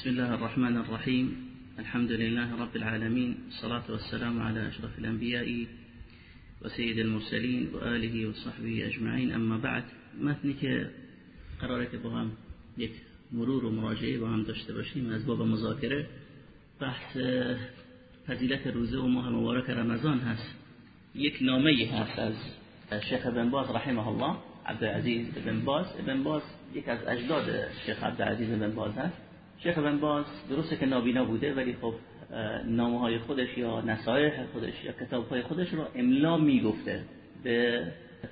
بسم الله الرحمن الرحیم الحمد لله رب العالمين. الصلاة والسلام على أشرف الأنبياء وسيد المرسلين وآله وصحبه أجمعين. اما بعد متنی قراره که یک مرور و مراجعه با داشته باشیم از باب مذاکره. بحث فضیلت روزه و ماه مبارک رمضان هست. یک نامه هست از شیخ بن باز رحمه الله عبدالعزیز بن باز. بن باز یک از اجداد شیخ عبدالعزیز بن باز هست. شیخ بن باز درسته که نابینا بوده ولی خب نامه های خودش یا نصایح خودش یا کتاب های خودش رو املا می‌گفته به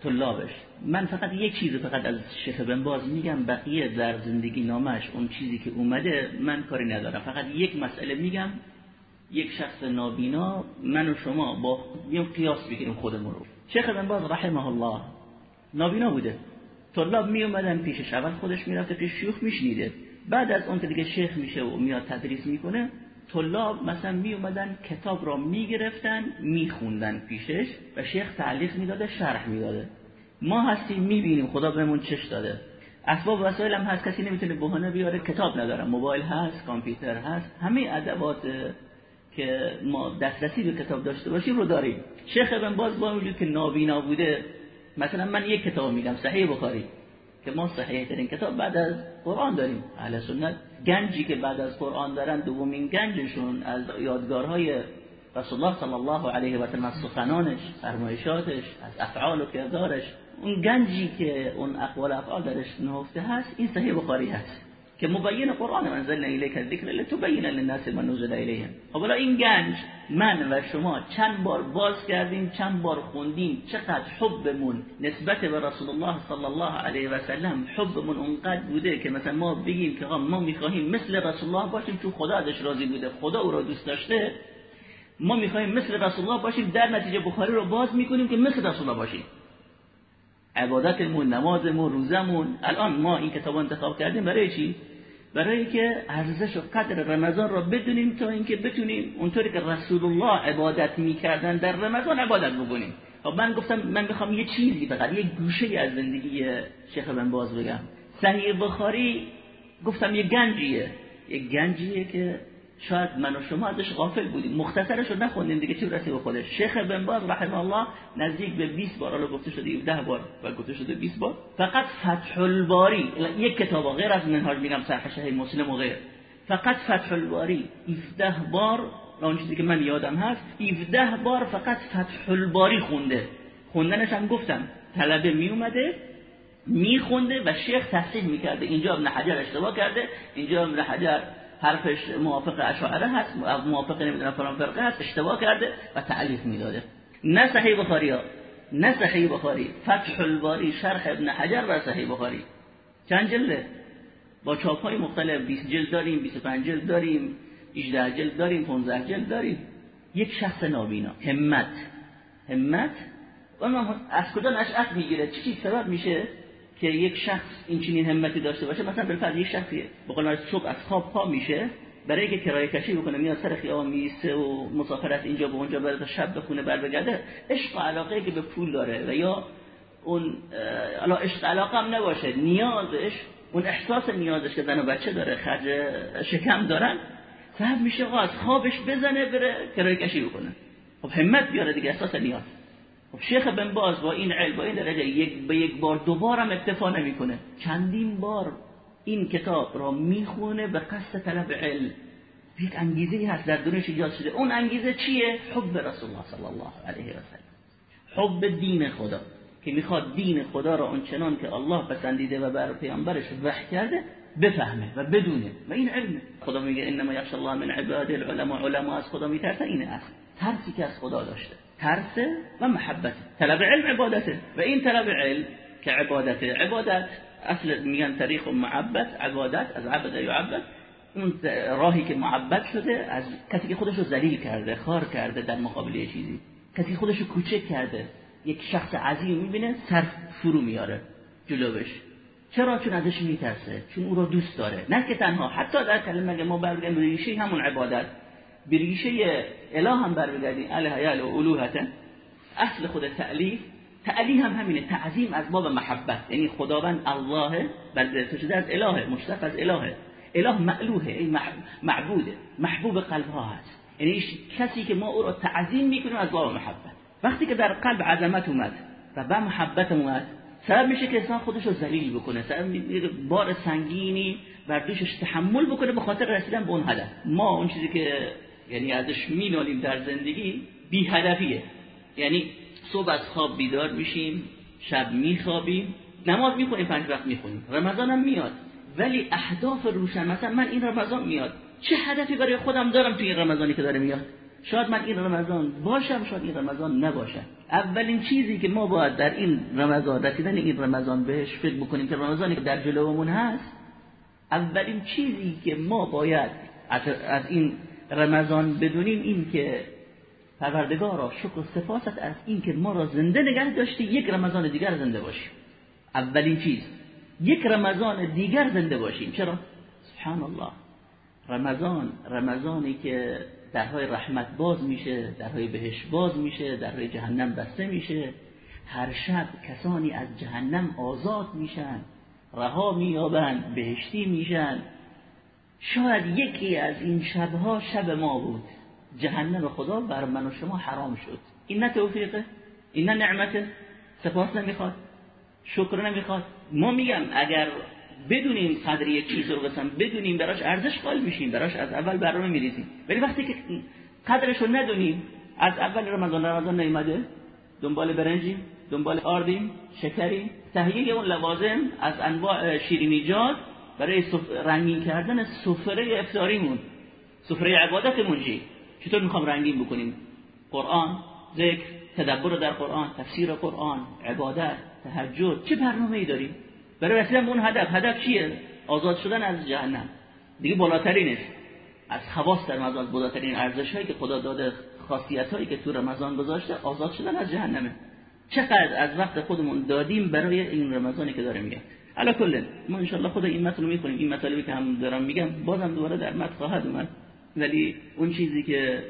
طلابش. من فقط یک چیز فقط از شیخ بن باز میگم بقیه در زندگی نامش اون چیزی که اومده من کاری ندارم. فقط یک مسئله میگم یک شخص نابینا من و شما با یه قیاس بگیریم خودمون رو. شیخ بن باز رحمه الله نابینا بوده. طلاب می اومدن پیشش اول خودش می‌رفته پیش شیوخ میشنیده. بعد از اون دیگه شیخ میشه و میاد تدریس می‌کنه طلاب مثلا می اومدن کتاب را می‌گرفتن میخوندن پیشش و شیخ تعلیق می‌داده شرح می‌داده. ما هستیم می‌بینیم خدا بهمون چش داده. اسباب وسایل هم هست کسی نمی‌تونه بهانه بیاره کتاب ندارم موبایل هست کامپیوتر هست همه ادوات که ما دسترسی به کتاب داشته باشیم رو داریم. شیخ ابن باز با وجود که نابینا بوده مثلا من یک کتاب میگم صحیح بخاری که ما صحیح ترین کتاب بعد از قرآن داریم. اهل سنت گنجی که بعد از قرآن دارن دومین گنجشون از یادگارهای رسول الله صلی الله علیه و سلم سخنانش فرمایشاتش از افعال و کردارش. اون گنجی که اون اقوال افعال درش نهفته هست این صحیح بخاری هست. که مبین قرآن انزلنا الیک الذکر لتبین للناس ما نزل الیهم خب این گنج من و شما چند بار باز کردیم چند بار خوندیم چقدر حبمون نسبت به رسول الله صلی الله علیه و سلم حبمون اونقدر بوده که مثلا ما بگیم که ما می‌خواهیم مثل رسول الله باشیم چون خدا ازش راضی بوده خدا او را دوست داشته. ما می‌خواهیم مثل رسول الله باشیم در نتیجه بخاری رو باز می‌کنیم که مثل رسول الله باشیم. عبادتمون نمازمون روزمون. الان ما این کتاب انتخاب کردیم برای چی؟ برای که ارزش و قدر رمضان را بدونیم تا اینکه بتونیم اونطوری که رسول الله عبادت می‌کردن در رمضان عبادت بکنیم. خب من گفتم من می‌خوام یه چیزی فقط یه گوشه از زندگی شیخ بن باز بگم. صحیح بخاری گفتم یه گنجیه. یه گنجیه که شاید من و شما ازش غافل بودیم. مختصرش رو نخوندیم دیگه چی رسید به خودش؟ شیخ بن باز رحمه الله نزدیک به 20 بار الان گفته شده 10 بار و گفته شده 20 بار. فقط فتح الباری یک کتاب غیر از منهاج میگم صحیح صحیح مسلم و غیر. فقط فتح الباری 17 بار اون چیزی که من یادم هست 17 بار فقط فتح الباری خونده. خوندنش هم گفتم طلبه می اومده میخونده و شیخ تصحیح می‌کرده. اینجا ابن حجر اشتباه کرده اینجا ابن حجر حرفش موافق اشاعره هست موافق نمی‌دونم فلان فرقه هست اشتباه کرده و تعلیف می‌داده. نه صحیح بخاری ها نه صحیح بخاری فتح الباری شرح ابن حجر و صحیح بخاری. چند جلده؟ با چاپ های مختلف 20 جلد داریم 25 جلد داریم 18 جلد داریم 15 جلد داریم. یک شخص نابینا. همت. همت؟ و از کجا نشأت می‌گیره؟ چی سبب میشه؟ که یک شخص این چنین همتی داشته باشه مثلا بالفرض یک شخصی به قول صبح از خواب پا میشه برای اینکه کرایه کشی بکنه میاد سر خیابان میسه و مسافرت اینجا به اونجا بره شب بخونه بر بگرده عشق و علاقه که به پول داره و یا اون الا عشق علاقه هم نباشه نیازش اون احساس نیازش که زن و بچه داره خرج شکم دارن سبب میشه آقا خوابش بزنه بره کرایه کشی بکنه. خب همت بیاره دیگه احساس نیاز. خب شیخ بن باز با این علم با این درجه یک به یک بار دوبار هم اکتفا نمی‌کنه. چندین بار این کتاب را می‌خونه به قصد طلب علم. یک انگیزه هست در دنیش ایجاد شده. اون انگیزه چیه؟ حب رسول الله صلی الله علیه و سلم. حب دین خدا. که می‌خواد دین خدا را آنچنان که الله پسندیده و بر پیامبرش وحی کرده بفهمه و بدونه. و این علم. خدا میگه انما یخشى الله من عباده العلماء. علما از خدا میترسه اینه اصل ترسی که از خدا داشته. ترس و محبت. طلب علم عبادته و این طلب علم که عبادته عبادت اصل میگن طریق و معبد عبادت از عبد یعبد اون راهی که معبد شده از کسی که خودش رو ذلیل کرده خار کرده در مقابل چیزی. کسی خودش رو کوچک کرده یک شخص عظیم می‌بینه سر فرو میاره جلوش چرا؟ چون ازش میترسه چون او رو دوست داره. نه که تنها حتی در کلمه ما برگردیم ریشه همون عبادت. به ریشه اله هم بر بگردیم اله و الوهته اصل خود تعلیف تعلیف هم همینه تعظیم از باب محبت. یعنی خداوند الله بر شده از الهه مشتق از الهه اله معلوهه معبوده محبوب قلب ها هست. یعنی کسی که ما او را تعظیم می‌کنیم از باب محبت. وقتی که در قلب عظمت اومد و به محبت اومد سبب میشه که انسان خودش رو ذلیل بکنه. سبب بار سنگینی بر دوشش تحمل بکنه به خاطر رسیدن به اون هدف. ما اون چیزی که یعنی ازش مینالیم در زندگی بی هدفیه یعنی صبح از خواب بیدار میشیم شب میخوابیم نماز می‌خونیم پنج وقت می‌خونیم. رمضان هم میاد. ولی اهداف روشن مثلا من این رمضان میاد. چه هدفی برای خودم دارم توی این رمضانی که داره میاد؟ شاید من این رمضان باشم شاید این رمضان نباشم. اولین چیزی که ما باید در این رمضان رسیدن این رمضان بهش فکر بکنیم که رمضانی که در جلومون هست اولین چیزی که ما باید از این رمضان بدونیم این که پروردگارا شکر و سپاست از این که ما را زنده نگه داشتی یک رمضان دیگر زنده باشیم اولین چیز یک رمضان دیگر زنده باشیم چرا؟ سبحان الله رمضان رمضانی که درهای رحمت باز میشه درهای بهش باز میشه درهای جهنم بسته میشه. هر شب کسانی از جهنم آزاد میشن رها میابند بهشتی میشن. شاید یکی از این شبها شب ما بود. جهنم خدا بر من و شما حرام شد. این نه توفیقه این نه نعمته. سپاس نمی‌خواد شکر نمی‌خواد. ما میگم اگر بدونیم قدر یک چیز رو بسن بدونیم براش ارزش قائل میشیم براش از اول برنامه میریزیم. ولی وقتی که قدرش رو ندونیم از اول رمضان رمضان نیومده دنبال برنجیم دنبال آردیم شکریم. تهیه اون لوازم از انواع شیرینیجات برای رنگین کردن سفره افطاریمون سفره عبادتمون چی؟ چطور می‌خوام رنگین بکنیم؟ قرآن ذکر تدبر در قرآن تفسیر قرآن عبادت تهجد چه برنامه ای داریم؟ برای رسیدن به اون هدف. هدف چیه؟ آزاد شدن از جهنم. دیگه بالاترینه از خواص در رمضان بالاترین ارزش هایی که خدا داده خاصیت هایی که تو رمضان گذاشته آزاد شدن از جهنمه. چقدر از وقت خودمون دادیم برای این رمضانی که داره میاد علا کل. ما انشالله خود این متن رو می‌خونیم. این مطالبی که هم دارم میگم بازم دوباره در متن خواهد اومد. ولی اون چیزی که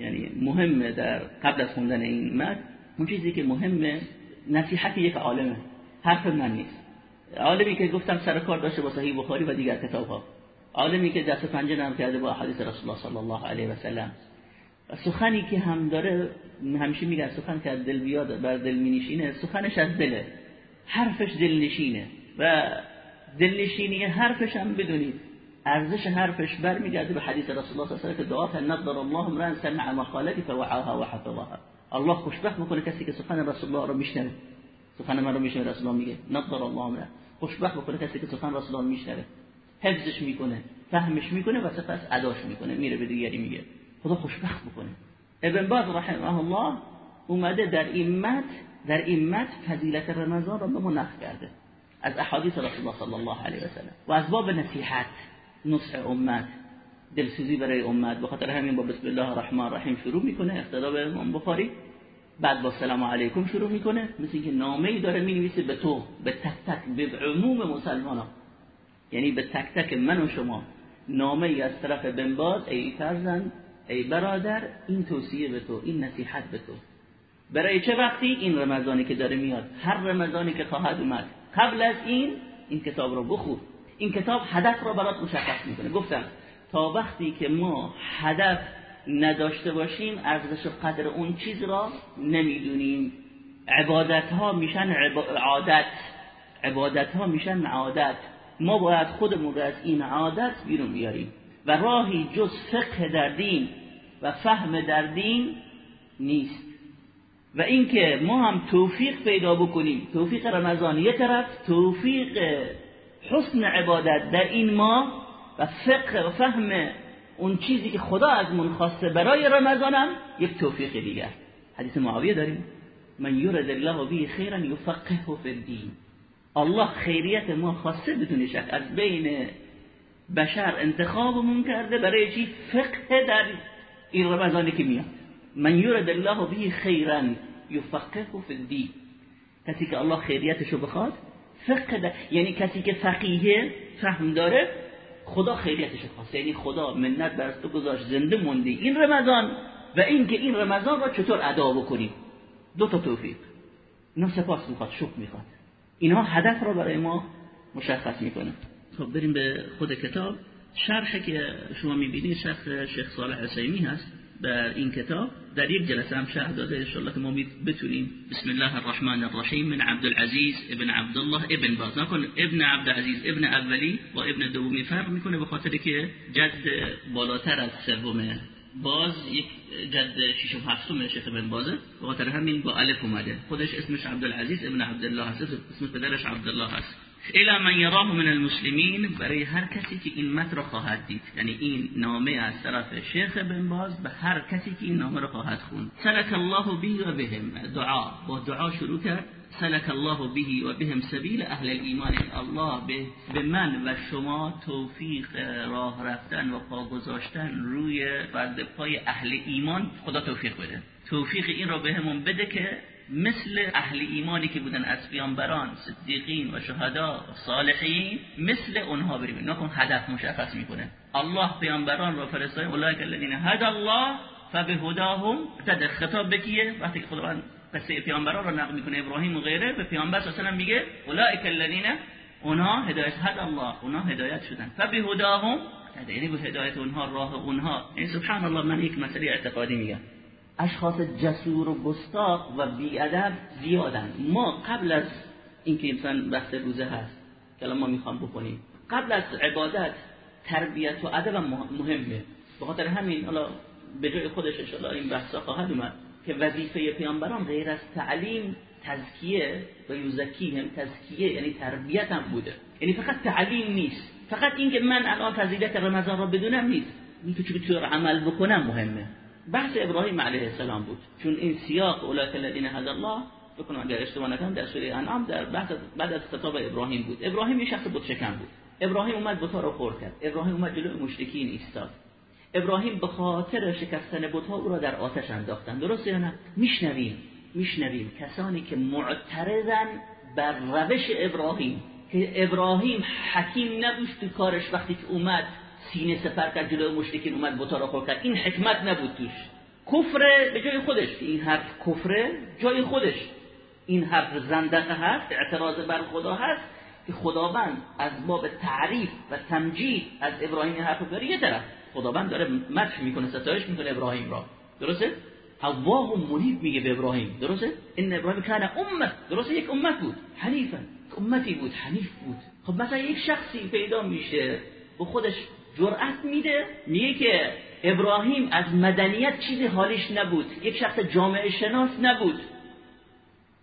یعنی مهمه در قبل از خوندن این متن اون چیزی که مهمه نصیحت یک عالمه. حرف من نیست. عالمی که گفتم سر کار داشته با صحیح بخاری و دیگر کتاب ها عالمی که دست پنجه نرم کرده با حدیث رسول الله صلی الله علیه و سلم. سخنی که هم داره همیشه میگه سخن که از دل بیاد بر دل مینشینه سخنش از دله. حرفش دلنشینه. و دلنشینی حرفش هم بدونید. ارزش حرفش برمیگرده به حدیث رسول الله صلی الله علیه و که دعا نظر الله امرا سمع مقالتی فوعاها وحفظها الله خوشبخت بکنه کسی که سخن رسول الله رو میشنوه. سخن من رو میشنوه رسول الله میگه. نظر الله امرا خوشبخت بکنه کسی که سخن رسول الله میشنوه. حفظش می‌کنه فهمش می‌کنه و سپس اداش می‌کنه. میره به دیگری میگه. خدا خوشبخت بکنه ابن باز رحمه الله اومده در این مت در این مت فضیلت رمضان را به ما نقل کرده. از احادیث رسول الله صلی الله علیه و سلم. و از باب نصیحت نصح امت دلسوزی برای امت به خاطر همین با بسم الله الرحمن الرحیم شروع می‌کنه اقتدا به امام بخاری. بعد با سلام علیکم شروع می‌کنه مثل اینکه نامه ای داره می‌نویسه به تو به تک تک به عموم مسلمان یعنی به تک تک من و شما. نامه ای از طرف بنباز ای فرزند ای برادر این توصیه به تو این نصیحت به تو. برای چه وقتی؟ این رمضانی که داره میاد. هر رمضانی که خواهد اومد. قبل از این این کتاب رو بخور این کتاب هدف رو برات مشخص می‌کنه. گفتم تا وقتی که ما هدف نداشته باشیم ارزش قدر اون چیز را نمی‌دونیم. عبادت ها میشن عادت. عبادت ها میشن عادت. ما باید خودمون رو از این عادت بیرون بیاریم. و راهی جز فقه در دین و فهم در دین نیست. و اینکه ما هم توفیق پیدا بکنیم توفیق رمضان یه طرف توفیق حسن عبادت در این ماه و فقه و فهم اون چیزی که خدا از من خواسته برای رمضان هم یک توفیق دیگر. حدیث معاویه داریم. من یورد الله به خیرا یفقهه فی الدین. الله خیریت ما خواسته بدون شک از بین بشر انتخابمون کرده برای چی؟ فقه در این رمضانی که میاد. من یورد الله به خیرا یفقهه فی الدین. کسی که الله خیریتشو بخواد فقه یعنی کسی که فقیه فهم داره خدا خیریتش خواسته یعنی خدا منت بر تو گذاشت زنده موندی. این رمضان. و اینکه این رمضان را چطور ادا بکنیم؟ دو تا توفیق. اینا سپاس می‌خواد شکر می‌خواد. اینها هدف را برای ما مشخص می‌کنه. خب بریم به خود کتاب. شرحی که شما می‌بینید شرح شیخ صالح حسینی هست. بر این کتاب در یک جلسه هم شرح داده انشاءالله که ما بتونیم بسم الله الرحمن الرحیم من عبدالعزیز ابن عبدالله ابن باز. نکن ابن عبدالعزیز ابن اولی با ابن دومی. فرق می‌کنه به خاطر که جد بالاتر از سومه باز یک جد شیش و هفتم شیخ ابن بازه به خاطر همین با الف اومده. خودش اسمش عبدالعزیز ابن عبدالله هست. اسم پدرش عبدالله هست. الى من یراه من المسلمین برای هر کسی که این متن را خواهد دید. یعنی این نامه از طرف شیخ بن باز به هر کسی که این نامه را خواهد خوند. سلک الله به و بهم. دعا. با دعا شروع کرد. سلک الله به و بهم سبیل اهل الایمان الله به به من و شما توفیق راه رفتن و پا گذاشتن روی فرد پای اهل ایمان. خدا توفیق بده. توفیق این را بهمون بده که مثل اهل ایمانی که بودن از پیامبران صدیقین و شهدا و صالحین مثل اونها بریم نکن هدف مشخص می‌کنه. الله پیامبران را فرستاد اولئک الذین هدى الله فبهداهم. تد خطاب بکیه وقتی که خداوند قصه پیامبران را نقل می‌کنه ابراهیم و غیره به پیامبر اصلا میگه اولئک الذین اونها هدایت هد الله اونها هدایت شدن. فبهداهم. یعنی به هدایت اونها راه اونها. این سبحان الله من یک مسئله اعتقادی میگم. اشخاص جسور و گستاخ و بیادب زیادن ما قبل از اینکه انسان بحث روزه هست که ما می‌خوام بکنیم قبل از عبادت تربیت و ادب مهمه. به خاطر همین حالا به جای خودش ان این بحثا خواهد اومد که وظیفه پیامبران غیر از تعلیم تزکیه و یوزکی هم تزکیه یعنی تربیت هم بوده. یعنی فقط تعلیم نیست. فقط اینکه من الان فضیلت رمضان را بدونم نیست. اینکه چطور عمل بکنم مهمه. بحث ابراهیم علیه السلام بود. چون این سیاق اولئک الذین هدى الله بکنم اگر اشتباه نکنم در سوره انعام در بحث بعد از خطاب ابراهیم بود. ابراهیم یه شخص بود شکم بود. ابراهیم اومد بتا رو خورد کرد. ابراهیم اومد جلوی مشرکین ایستاد. ابراهیم به خاطر شکستن بتها او را در آتش انداختن. درسته یا نه؟ میشنویم. میشنویم. کسانی که معترضن بر روش ابراهیم. که ابراهیم حکیم نبود تو کارش وقتی که اومد سینه سفر کرد جلوی مشرکین اومد بتا را خورد کرد. این حکمت نبود توش. کفر به جای خودش. این حرف کفره جای خودش. این حرف زندقه هست اعتراض بر خدا هست که خداوند از باب تعریف و تمجید از ابراهیم حرف داره. یه طرف خداوند داره مدح می‌کنه ستایش می‌کنه ابراهیم را. درسته؟ الله منیب میگه به ابراهیم. درسته؟ این ابراهیم کان امه. درسته؟ یک امت بود. حنیفا. امتی بود حنیف بود. خب مثلا یک شخصی پیدا میشه به خودش جرأت میده میگه که ابراهیم از مدنیت چیزی حالیش نبود یک شخص جامعه شناس نبود.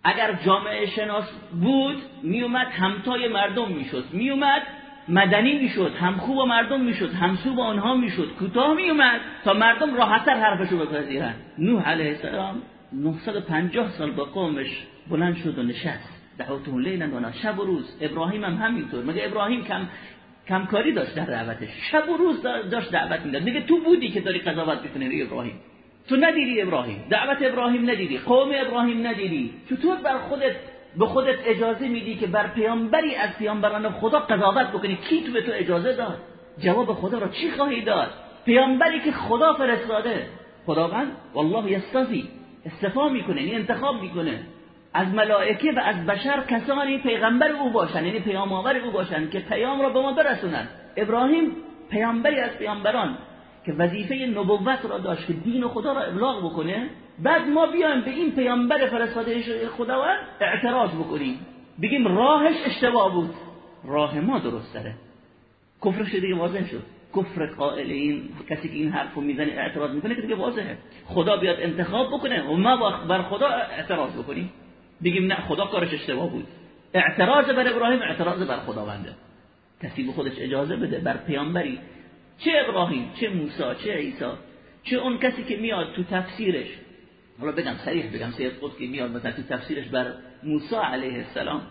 اگر جامعه شناس بود میومد همتای مردم می‌شد. میومد مدنی می‌شد هم خوب مردم می‌شد همسو با آنها می‌شد. کوتاه میومد تا مردم راحتتر حرفشو بپذیرن. نوح علیه السلام 950 سال با قومش بلند شد و نشست. دعوتهم لیلا و شب و روز. ابراهیم هم همینطور. مگه ابراهیم کم کمکاری داشت در دعوتش. شب و روز داشت دعوت می‌داد میگه تو بودی که داری قضاوت می‌کنی ابراهیم. تو ندیدی ابراهیم. دعوت ابراهیم ندیدی. قوم ابراهیم ندیدی. چطور بر خودت به خودت اجازه میدی که بر پیامبری از پیامبران خدا قضاوت بکنی؟ کی تو به تو اجازه داد؟ جواب خدا را چی خواهی داد؟ پیامبری که خدا فرستاده. خداوند والله یستفی استفا می‌کنه یعنی انتخاب می‌کنه. از ملائکه و از بشر کسانی پیغمبر او باشن یعنی پیام آور او باشن که پیام را به ما برسونن. ابراهیم پیامبری از پیامبران که وظیفه نبوت را داشت که دین خدا را ابلاغ بکنه بعد ما بیایم به این پیامبر فرستاده خداوند اعتراض بکنیم. بگیم راهش اشتباه بود. راه ما درست داره کفرش دیگه واضح شد. کفر قائل این کسی که این حرفو می‌زنه اعتراض می‌کنه که دیگه واضحه. خدا بیاد انتخاب بکنه و ما بر خدا اعتراض بکنیم. بگیم نه خدا کارش اشتباه بود. اعتراض بر ابراهیم اعتراض بر خداونده. کسی به خودش اجازه بده بر پیامبری. چه ابراهیم چه موسی چه عیسی چه اون کسی که میاد تو تفسیرش. حالا بگم صریح بگم سید قطب که میاد مثلا تو تفسیرش بر موسی علیه السلام.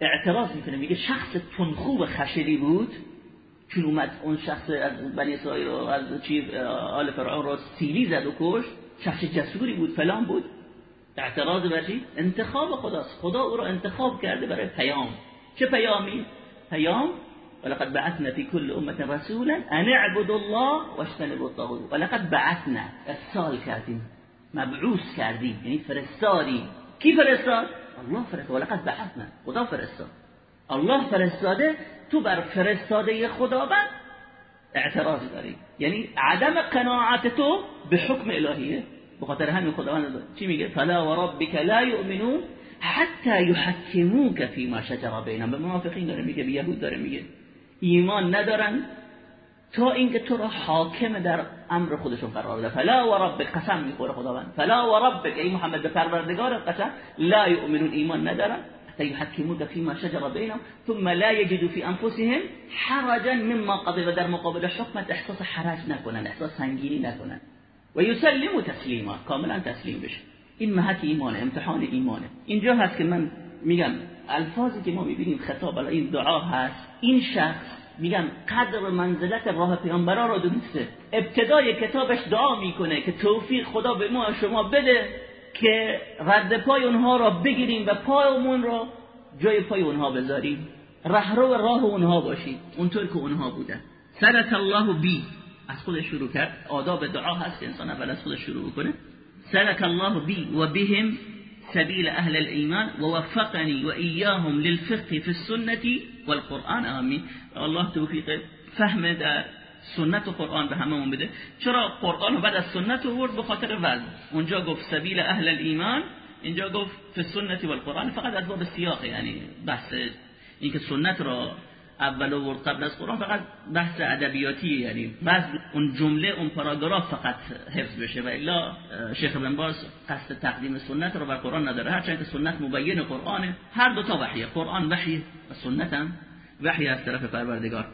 اعتراض می‌کنه میگه شخص تنخوب خشلی بود. چون اومد اون شخص از بنی اسرائیل رو از چی آل فرعون رو سیلی زد و کش شخص جسوری بود فلان بود. اعتراض بر انتخاب خداست. خدا او رو انتخاب کرده برای پیام. چه پیامی؟ پیام؟ ولقد بعثنا في كل امه رسولا ان اعبدوا الله واجتنبوا الطاغوت. ولقد بعثنا ارسال کردیم. مبعوث کردیم. یعنی فرستادیم. کی فرستاد؟ الله فرستاد. ولقد بعثنا. خدا فرستاد. الله فرستاده تو بر فرستاده خداوند اعتراض داری. یعنی عدم قناعت تو به حکم الهیه. به خاطر همین خداوند چی میگه؟ فلا و ربک لا یؤمنون حتی یحکموک فیما شجر بینهم. به منافقین داره میگه به یهود داره میگه. ایمان ندارن تا اینکه تو را حاکم در امر خودشون قرار بده. فلا و ربک قسم می‌خوره خداوند. فلا و ربک ای محمد به پروردگار قسم. لا یؤمنون ایمان ندارن. حتى يحكموك فيما شجر بينهم ثم لا يجدوا في انفسهم حرجا مما قضي و در مقابل حکمت احساس حرج نکنن احساس سنگینی نکنن. و یسلموا تسلیما کاملا تسلیم بشه. این محک ایمانه امتحان ایمانه. اینجا هست که من میگم الفاظی که ما می‌بینیم خطاب این دعا هست. این شخص میگم قدر منزلت راه پیامبرا رو دونسته ابتدای کتابش دعا می‌کنه که توفیق خدا به ما شما بده که رد پای اونها را بگیریم و پایمون را جای پای اونها بذاریم. رهرو راه اونها باشیم. اونطور که اونها بودن. سرت الله بی. از خودش شروع کرد. آداب دعا هست انسان اول از خودش شروع کنه سلك الله بي وبهم سبيل أهل الإيمان ووفقني وإياهم للفقه في السنة والقرآن. آمين الله توفيق فهم در سنت و قرآن به هممون بده. چرا قرآن بعد از سنت ورد به خاطر وزن اونجا گفت سبیل اهل الایمان اینجا گفت فی سنت و القرآن فقط از باب سیاق یعنی بحث اینکه سنت را اول ورد قبل از قرآن فقط بحث ادبیاتی یعنی بعض اون جمله اون پاراگراف فقط حفظ بشه و الا شیخ بن باز قصد تقدیم سنت رو بر قرآن نداره. هرچند که سنت مبین قرآنه هر دو تا وحیه قرآن وحی و سنت هم وحی از طرف پروردگار.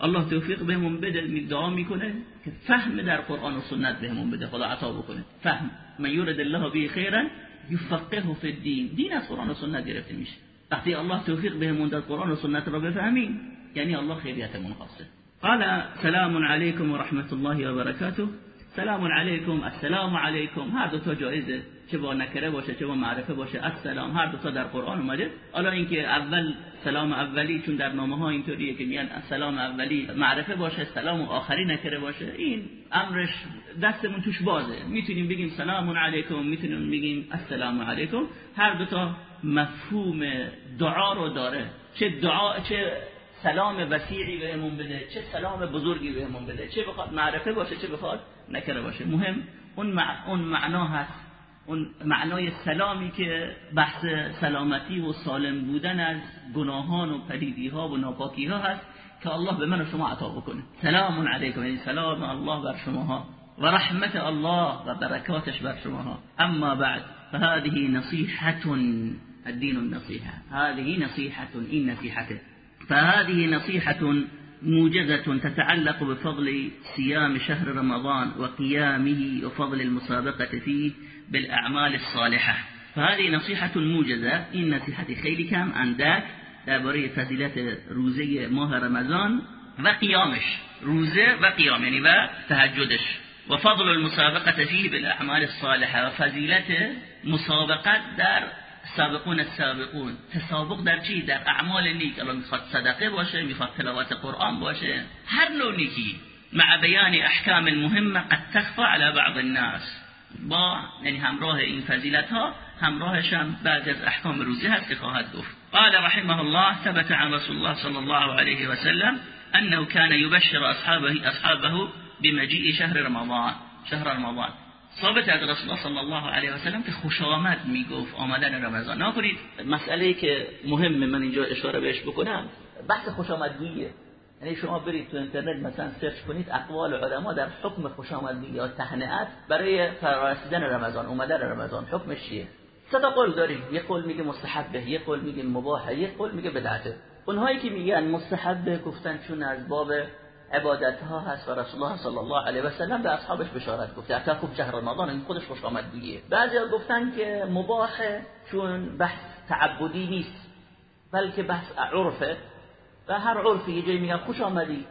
الله توفیق بهمون بده دعا می‌کنه که فهم در قرآن و سنت بهمون بده خدا عطا بکنه. فهم. من یورد الله به خیرا یفقهه فی الدین. دین از قرآن و سنت گرفته میشه. أعطي الله توفيق بهم منذ القرآن وسنة الرجل فأمين. يعني الله خيرية منقصة قال سلام عليكم ورحمة الله وبركاته. سلام علیکم السلام علیکم. هر دو تا جایزه چه با نکره باشه چه با معرفه باشه السلام. هر دو تا در قرآن اومده. حالا اینکه اول سلام اولی چون در نامه ها اینطوریه که میان سلام اولی معرفه باشه سلام آخری نکره باشه این امرش دستمون توش بازه. می‌تونیم بگیم سلام علیکم می‌تونیم بگیم السلام علیکم. هر دو تا مفهوم دعا رو داره. چه دعا چه سلام وسیعی بهمون بده چه سلام بزرگی بهمون بده. چه بخواد معرفه باشه چه بخواد نکره باشه. مهم اون اون معنا هست. اون معنای سلامی که بحث سلامتی و سالم بودن از گناهان و پلیدی ها و ناپاکی ها هست که الله به من و شما عطا بکنه. سلام علیکم یعنی سلام الله بر شما ها و رحمت الله و برکاتش بر شما ها اما بعد فهذه نصيحة الدين النصيحة هذه نصيحة این نصیحته. فهذه نصيحة موجزة تتعلق بفضل صيام شهر رمضان وقيامه وفضل المسابقة فيه بالأعمال الصالحة. فهذه نصيحة موجزة. این نصیحت خیلی کم اندک درباره فضیلت روزه ماه رمضان و قیامش روزه و قیام یعنی و تهجدش. و فضل المسابقة فيه بالأعمال الصالحة. و فضیلت مسابقت در سابقون السابقون. تسابق در چی؟ در اعمال نیک. الان می‌خواد صدقه باشه می‌خواد تلاوت قرآن باشه. هر نوع نیکی. مع بیان احکام مهمه قد تخفى على بعض الناس. با یعنی همراه این فضیلت ها همراهش هم بعد از احکام روزی هست که خواهد گفت. قال رحمه الله ثبت عن رسول الله صلى الله عليه وسلم انه كان يبشر اصحابه اصحابه بمجيء شهر رمضان. شهر رمضان. ثابت از رسول الله صلی الله علیه و سلم که خوش آمد می‌گفت آمدن رمضان. نکنید مسئله که مهم من اینجا اشاره بهش بکنم بحث خوش آمدگیه. یعنی شما برید تو اینترنت مثلا سرچ کنید اقوال علما در حکم خوش آمدگی یا تهنئت برای فرارسیدن رمضان اومدن رمضان حکمش چیه؟ تا قول داریم. یه قول میگه مستحبه یه قول میگه مباحه یه قول میگه بدعته. اونهایی که میگن مستحبه گفتن چون از باب عبادت ها هست و رسول الله صلی الله علیه و سلم به اصحابش بشارت گفته حتی خوب شهر رمضان این خودش خوش آمدگیه بعضی گفتن که مباحه چون بحث تعبدی نیست بلکه بحث عرفه. و هر عرفی یه جایی میگن خوش آمدی.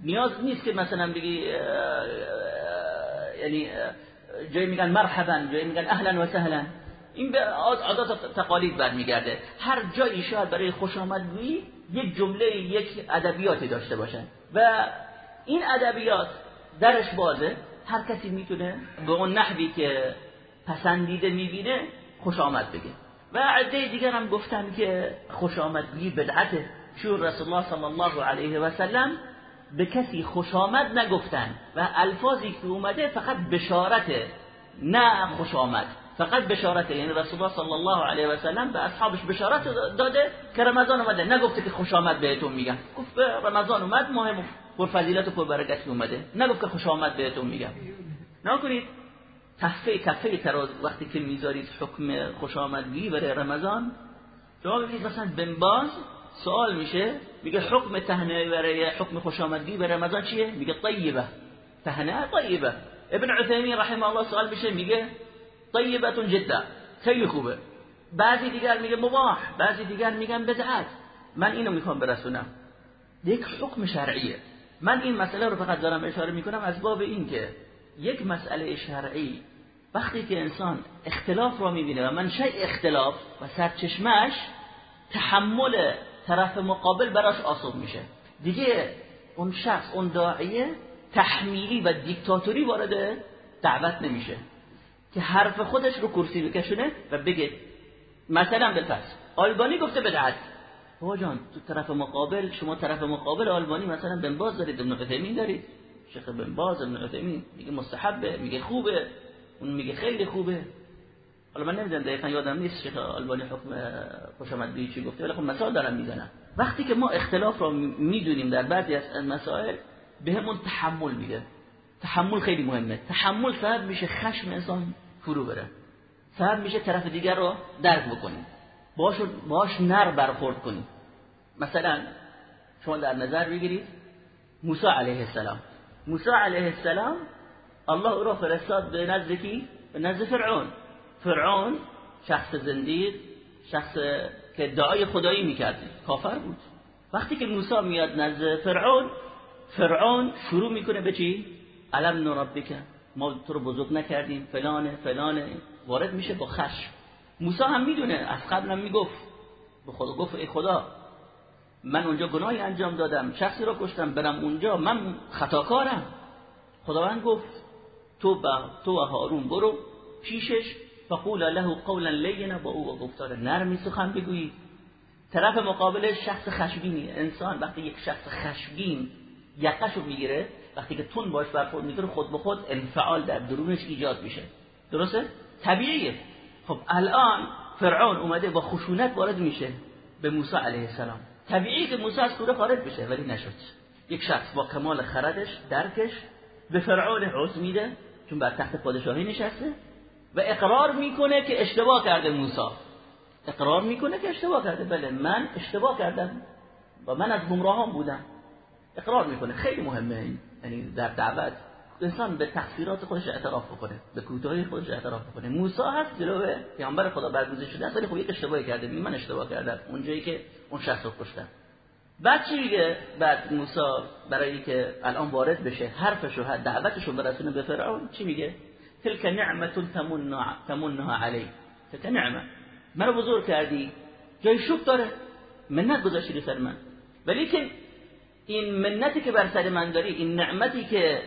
نیاز نیست که مثلا بگی یعنی جایی میگن مرحبا جایی میگن اهلا و سهلا. این به عادات تقالید برمیگرده. هر جایی شاید برای خوش آمدگویی یک جمله یک ادبیاتی داشته باشن. و این ادبیات درش بازه. هر کسی می‌تونه به اون نحوی که پسندیده می‌بینه خوش آمد بگه. و عده دیگر هم گفتن که خوش آمدگی بدعته چون رسول الله صلی الله علیه و سلم به کسی خوش آمد نگفتن. و الفاظی که اومده فقط بشارته نه خوش آمد فقط بشارته یعنی رسول الله صلی الله علیه و سلم به اصحابش بشارت داده که رمضان اومده. نگفته که خوش آمد بهتون میگم. گفت رمضان اومد مهم پر فضیلت و پر برکت اومده. نگفت که خوش آمد بهتون میگم. نکنید تحفه کفه تراز وقتی که می‌ذارید حکم خوش آمدگی برای رمضان شما ببینید مثلا بنباز سوال میشه. میگه حکم تهنه برای حکم خوش آمدگی برای رمضان چیه؟ میگه طیبه. تهنه طیبه. ابن عثیمین رحمه الله سوال میشه. میگه طیبتون جدا. خیلی خوبه. بعضی دیگر میگه مباح بعضی دیگر میگن بدعت. من اینو می‌خوام برسونم. یک حکم شرعیه. من این مسئله رو فقط دارم اشاره می‌کنم از باب این که یک مسئله شرعی وقتی که انسان اختلاف را می‌بینه و منشأ اختلاف و سرچشمش تحمل طرف مقابل براش آسوب میشه. دیگه اون شخص اون داعیه تحمیلی و دیکتاتوری وارد دعوت نمیشه. که حرف خودش رو کرسی بکشونه و بگه مثلا بالفرض آلبانی گفته بدعت بابا جان تو طرف مقابل شما طرف مقابل آلبانی مثلا بنباز دارید ابن قتیمین دارید. شیخ بنباز ابن قتیمین میگه مستحبه میگه خوبه اون میگه خیلی خوبه. حالا من نمی‌دونم دقیقا یادم نیست شیخ آلبانی حکم خوشامدگی چی گفته ولی خب مثال دارم می‌زنم وقتی که ما اختلاف رو می‌دونیم در بعضی از مسائل بهمون تحمل میده. تحمل خیلی مهمه. تحمل سبب میشه خشم انسان. فرو بره. سبب میشه طرف دیگر رو درک بکنیم. باش باش نر برخورد کنیم. مثلا شما در نظر بگیرید موسی علیه السلام. موسی علیه السلام الله او را فرستاد به نزد کی؟ به نزد فرعون. فرعون شخص زندید شخص که دعای خدایی می‌کرد. کافر بود. وقتی که موسی میاد نزد فرعون فرعون شروع می‌کنه به چی؟ علم نربک ما تو رو بزرگ نکردیم فلانه فلانه. وارد میشه با خشم. موسی هم می‌دونه از قبل هم می‌گفت. به خدا گفت ای خدا من اونجا گناهی انجام دادم شخصی را کشتم برم اونجا من خطاکارم. خداوند گفت تو با تو و هارون برو پیشش. فقول له قولا لینا با او و گفتار نرمی سخن بگویی. طرف مقابلش شخص خشمگینی. انسان وقتی یک شخص خشمگین یقشو می‌گیره وقتی که تون باش برخورد می‌کنه خود به خود انفعال در درونش ایجاد میشه. درسته؟ طبیعیه. خب الان فرعون اومده با خشونت وارد میشه به موسی علیه السلام. طبیعی که موسی از کوره خارج بشه ولی نشد. یک شخص با کمال خردش درکش به فرعون عذر میده چون بر تخت پادشاهی نشسته و اقرار می‌کنه که اشتباه کرده موسی. اقرار می‌کنه که اشتباه کرده. بله من اشتباه کردم. و من از گمراهان بودم. اقرار می‌کنه. خیلی مهمه این. یعنی در دعوت انسان به تقصیرات خودش اعتراف بکنه به کوتاهی خودش اعتراف بکنه. موسی هست جلو پیامبر خدا برگزیده شده ولی خب یک اشتباهی کرده من اشتباه کردم اونجایی که اون شخص رو کشتم بعد چی میگه؟ بعد موسی برای که الان وارد بشه حرفشو دعوتشو رو برسونه به فرعون چی میگه؟ تلك تمنها تمنها علی. تلك نعمه منو بزرگ کردی؟ جای شوک داره. منت گذاشتی سر من. ولی که این منتی که بر سر من داری این نعمتی که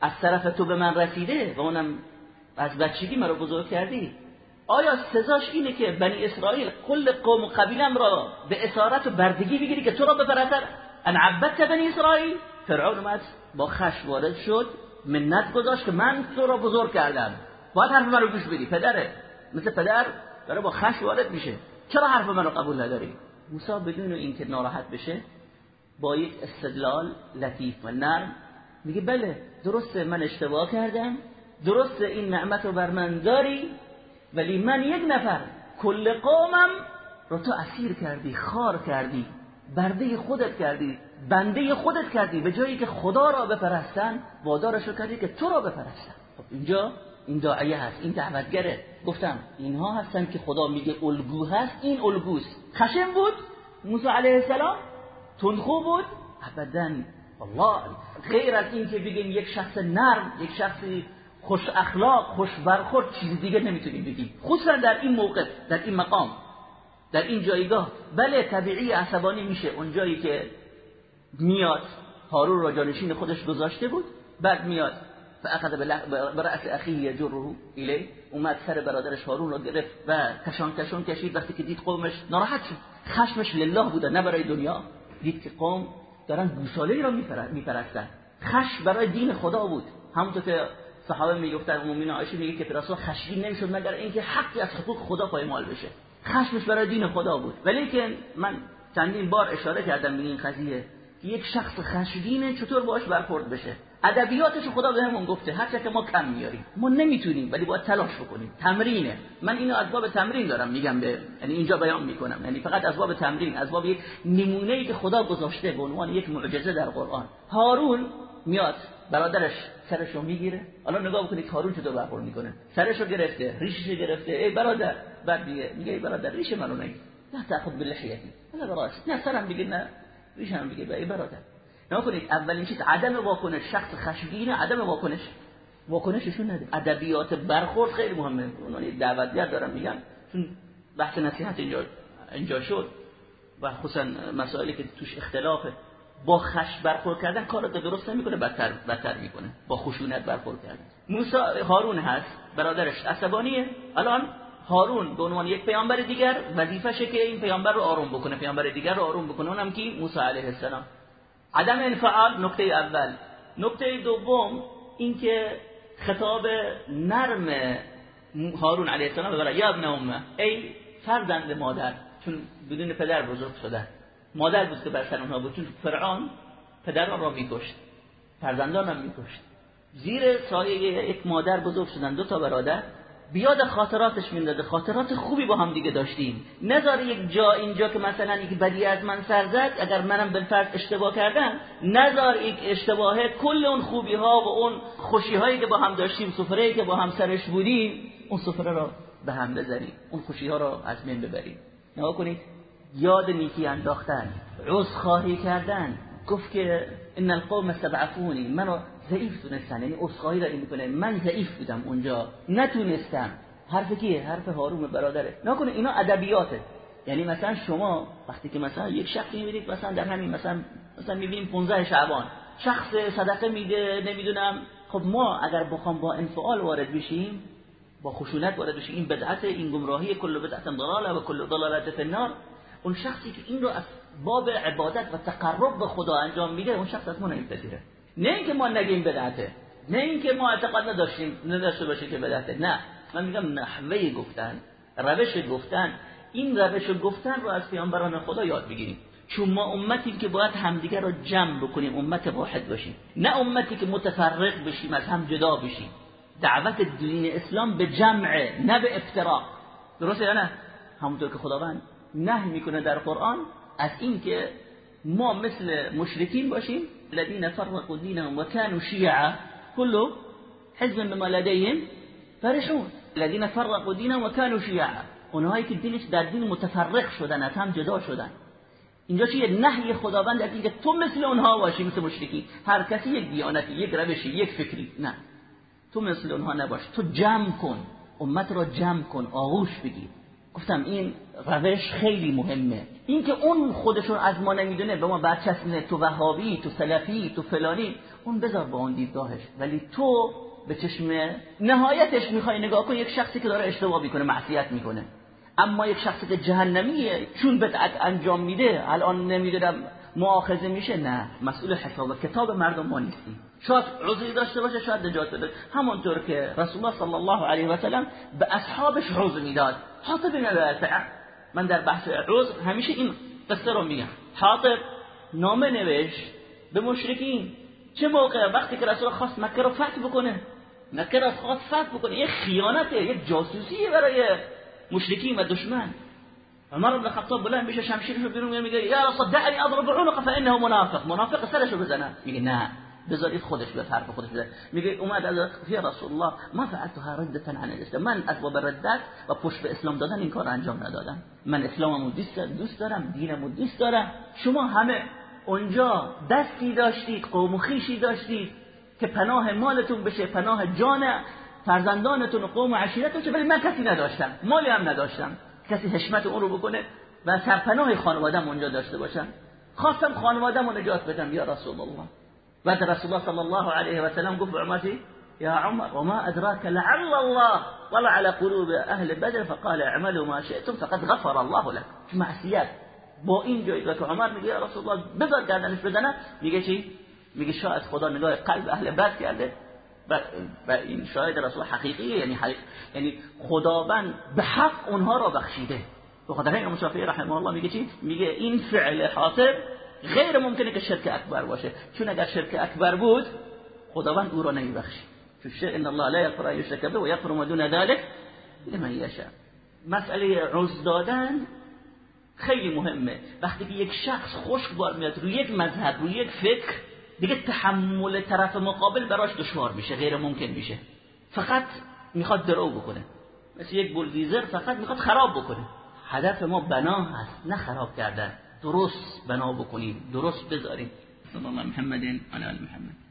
از طرف تو به من رسیده و اونم از بچگی مرا بزرگ کردی. آیا سزاش اینه که بنی اسرائیل کل قوم و قبیلم را به اسارت و بردگی بگیری که تو را بپرستن ان عبدت بنی اسرائیل؟ فرعون اومد با خش وارد شد منت گذاشت که من تو را بزرگ کردم. باید حرف من رو گوش بدی پدره. مثل پدر داره با خش وارد میشه. چرا حرف من رو قبول نداری؟ موسی بدون اینکه ناراحت بشه با یک استدلال لطیف و نرم. میگه بله درسته من اشتباه کردم. درسته این نعمت رو بر من داری ولی من یک نفر کل قومم رو تو اسیر کردی خار کردی برده خودت کردی بنده خودت کردی به جایی که خدا را بپرستن وادارش رو کردی که تو را بپرستن. خب اینجا این داعیه هست این دعوتگره. گفتم اینها هستن که خدا میگه الگو هست این الگوست. خشم بود؟ موسی علیه السلام؟ تندخو بود؟ ابدا. والله. غیر از این که بگیم یک شخص نرم یک شخصی خوش اخلاق خوش برخورد چیز دیگه نمی‌تونیم بگیم. خصوصا در این موقع در این مقام در این جایگاه. بله طبیعی عصبانی میشه. اون جایی که میاد هارون را جانشین خودش گذاشته بود بعد میاد. فاخذ برأس اخیه یجره الیه. اومد سر برادرش هارون را گرفت و کشان کشان کشید. وقتی که دید قومش ناراحت شد. خشمش لله بوده نه برای دنیا. دید که قوم دارن گوساله را میپرستن. خش برای دین خدا بود. همونطور که صحابه می‌گفتن مومن عایشه میگه که رسول خشمگین نمی‌شد مگر اینکه حقی از حقوق خدا پایمال بشه. خشمش برای دین خدا بود. ولی که من چندین بار اشاره کردم به این قضیه یک شخص خشمگینه چطور باش برخورد بشه. ادبیاتش خدا بهمون گفته. هر که ما کم میاریم. ما نمی‌تونیم ولی باید تلاش بکنیم. تمرینه. من اینو از باب تمرین دارم میگم به یعنی اینجا بیان می‌کنم. یعنی فقط از باب تمرین از باب یک نمونه ای که خدا گذاشته به عنوان یک معجزه در قرآن. هارون میاد برادرش سرش رو می‌گیره. حالا نگاه بکنید هارون چطور برخورد می‌کنه؟ سرش رو گرفته ریشش رو گرفته. ای برادر بعد میگه میگه ای برادر ریش منو نگیر. لا تاخذ بلحیتی هذا براش. نه سرم بگیر نه. ریشم بگیر. ای برادر. نگاه کنید اولین چیز عدم واکنش شخص خشمگینه عدم واکنش. واکنششون نده ادبیات برخورد خیلی مهمه. اونها دعوتگر دارم میگم چون بحث نصیحت اینجا اینجا شد و خصوصا مسائلی که توش اختلافه. با خش برخورد کردن کار رو درست نمی‌کنه بدتر بدتر می‌کنه. با خشونت برخورد کردن. موسی هارون هست برادرش عصبانیه. الان هارون به عنوان یک پیامبر دیگر وظیفشه که این پیامبر رو آروم بکنه. پیامبر دیگر رو آروم بکنه. اونم کی؟ موسی علیه السلام. عدم انفعال نکته اول. نکته دوم اینکه خطاب نرم هارون علیه السلام برای یا ابن امه ای فرزند مادر چون بدون پدر بزرگ شده مادر بود که بر سر اونها بود چون فرعون پدران را میکشت فرزندان هم میکشت. زیر سایه یک مادر بزرگ شدن دو تا برادر. بیاد خاطراتش میندازه. خاطرات خوبی با هم دیگه داشتیم. نذار یک جا اینجا که مثلا یک بدی از من سر زد اگر منم بالفرض اشتباه کردم نذار یک اشتباهه کل اون خوبی ها و اون خوشی هایی که با هم داشتیم سفره که با هم سرش بودیم اون سفره را به هم بزنیم. اون خوشی ها را از من ببریم. نگاه کنید یاد نیکی انداختن عوض خواهی کردن. گفت که ان القوم استضعفونی منو ضعیف دونستن یعنی عذرخواهی داره می‌کنه. من ضعیف بودم اونجا. نتونستم. حرف کیه حرف هارون برادره. نکنه اینا ادبیاته. یعنی مثلا شما وقتی که مثلا یک شخصی می‌بینید مثلا در همین مثلا مثلا می‌بینیم 15 شعبان. شخص صدقه میده نمی‌دونم. خب ما اگر بخوام با انفعال وارد بشیم با خشونت وارد بشیم این بدعت این گمراهی کل بدعت ضلاله و کل ضلالت فی النار. اون شخصی که این رو از باب عبادت و تقرب به خدا انجام میده اون شخص از ما نمیپذیره. نه اینکه ما نگیم بدعته نه اینکه ما اعتقاد نداشتیم نداشته باشیم که بدعته نه. من میگم نحوه گفتن روش گفتن این روش گفتن رو از پیامبران خدا یاد بگیریم. چون ما امتی که باید همدیگر رو جمع بکنیم امت واحد باشیم. نه امتی که متفرق بشیم از هم جدا بشیم. دعوت دین اسلام به جمع نه به افتراق. درسته یا نه؟ همونطور که خداوند نهی می‌کنه در قرآن از اینکه ما مثل مشرکین باشیم الذين فرقوا دينهم وكانوا شيعا كل حزب بما لديهم فرحون. الذين فرقوا دينهم وكانوا شيعا اونهایی که دینش در دین متفرق شدن از هم جدا شدن. اینجا چیه؟ نهی خداوند از اینکه تو مثل اونها باشی مثل مشرکی هر کسی یک دیانتی یک روشی یک فکری. نه. تو مثل اونها نباش. تو جمع کن. امت را جمع کن. آغوش بگیر. گفتم این روش خیلی مهمه. اینکه اون خودشون از ما نمی‌دونه به ما برچسبونه تو وهابی تو سلفی تو فلانی اون بذار با اون دیدگاهش. ولی تو به چشم نهایتش می‌خوای نگاه کن یک شخصی که داره اشتباه می‌کنه معصیت می‌کنه. اما یک شخصی که جهنمیه چون بدعت انجام میده الان نمی‌دونم مؤاخذه میشه نه. مسئول حساب کتاب مردم ما نیستیم شاید عذری داشته باشه شاید نجات بده. همونطور که رسول الله صلی الله علیه و سلم به اصحابش عذر می‌داد. حاطب بن من در بحث عذر همیشه این قصه رو میگم. حاطب نامه نوشت به مشرکین. چه موقع؟ وقتی که رسول خواست مکه رو فتح بکنه. مکه رو خواست فتح بکنه. یه خیانته یه جاسوسیه برای مشرکین و دشمن. عمر بن خطاب بلند میشه شمشیرش رو بیرون میگه یا صدقني اضرب عنق فانه منافق. منافق سرشو بزنه. میگه نه. بذارید خودش به حرف خودش بزنه میگه اومد از یا رسول الله ما فعلتها ردتا عن الاسلام. من از باب ردت و پشت به اسلام دادن این کار انجام ندادم. من اسلاممو دوست دوست دارم دینمو دوست دارم. شما همه اونجا دستی داشتید قوم و خیشی داشتید که پناه مالتون بشه پناه جان فرزندانتون و قوم و عشیرتون ولی من کسی نداشتم مالی هم نداشتم. کسی حشمت اون رو بکنه و سرپناه خانوادم اونجا داشته باشم. خواستم خانوادم رو نجات بدم یا رسول الله. بعد رسول الله صلی الله علیه و سلم گفت عمتی يا عمر وما أدراك لعل الله. طلع على قلوب أهل بدر فقال اعملوا ما شئتم فقد غفر الله لك. معصيات با این جایگاه که عمر میگه رسول الله بذار گردنش بزنه میگه چی میگه شاید خدا نگاه قلب أهل بد کرده و, و این شاید رسول حقیقیه یعنی حقیق یعنی خداوند به حق اونها را بخشیده. به خاطر رحمه الله میگه چی؟ میگه این فعل حاصل غیر ممکنه که شرک اکبر باشه. چون اگر شرک اکبر بود خداوند او را نمیبخشید چون شرک ان الله لا یغفر یشرک به و یغفر ما دون ذلك لمن یشاء. مسئله عز دادن خیلی مهمه. وقتی که یک شخص خشک بار میاد روی یک مذهب روی یک فکر دیگه تحمل طرف مقابل براش دشوار میشه غیر ممکن میشه. فقط می‌خواد درو بکنه. مثل یک بولدیزر فقط می‌خواد خراب بکنه. هدف ما بنا هست نه خراب کردن. درست بنا بکنیم. درست بذاریم. صلی الله محمد علی محمد.